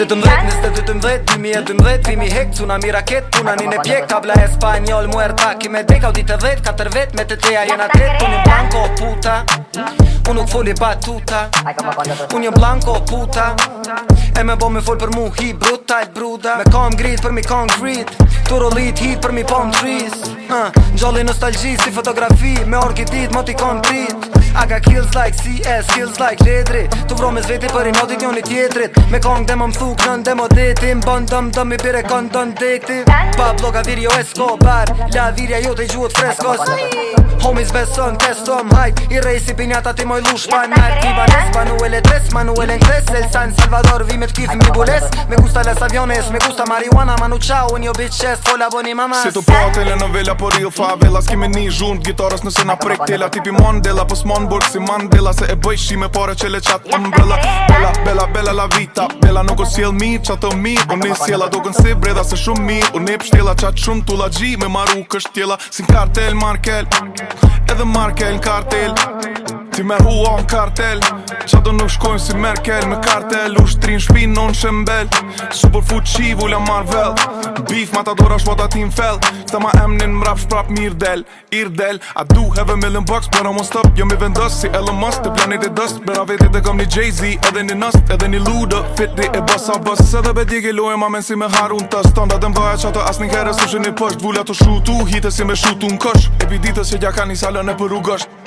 Se të mdhet, nëse të të mdhet, dimi e të mdhet Vimi hek, cuna mi raket, puna një në pjek tabla e spanjol, muerta, ki me dek Audi të dhet, katër vet, me të teja jena tret Unë një blanko puta Unë nuk foli batuta Unë një blanko puta E me bo me fol për mu hi brutal bruda Me kam grit për mi kam grit Tu rolit hi për mi pom tris uh, Gjolli nostalgji si fotografi Me orki dit mo ti kam I got kills like CS, kills like ledri Tu vro me zveti për i modi t'jon i tjetrit Me kong dhe më thuk nën dhe më detim Bon dëm dëm i pire kon dën dekti Pa bloga viri jo esko bar La virja jo t'i gjuhet freskos Homies beson, testo hajt I rejsi pinjata ti moj lush pa nërti Ba nes, ba tres, manuele nuele El san, Salvador vi me t'kif mi bules Me gusta las aviones, me gusta marihuana Manu qau, unë jo bitches, fola bo mamas Se t'u po pra tele në vela, po rio favela S'kime një zhund, gitarës nëse na prek tela Tipi Mandela, po s'mon burg si Mandela Se e bëjshi me pare që le qatë umbrella Bella, bella, bella la vita Bella nuk o s'jel mi, qatë o mi Unë një s'jela, kënë si breda se shumë mi Unë një pështjela, qatë shumë t'u la gji Me maru kështjela, si n'kartel Markel Edhe Markel në Si me hua në kartel Qatë nuk shkojnë si Merkel Me kartel u shtrin shpin shembel Super fu qi vula Marvel Beef ma ta dora shvota ti në fell ma emnin mrap shprap mir del Ir del A du have a million bucks Bëra mon stop Jo mi vendos si Elon Musk Të planet e dust Bëra vetit e kom një Jay-Z Edhe një nust Edhe një ludë Fit di e bus a bus Se dhe bedi ke ma men si me haru në të stand Adem vaja qatë as një kere Së shë një pësht Vula të shutu Hite si me shutu në kësh E pi ditës që gja ka një salën e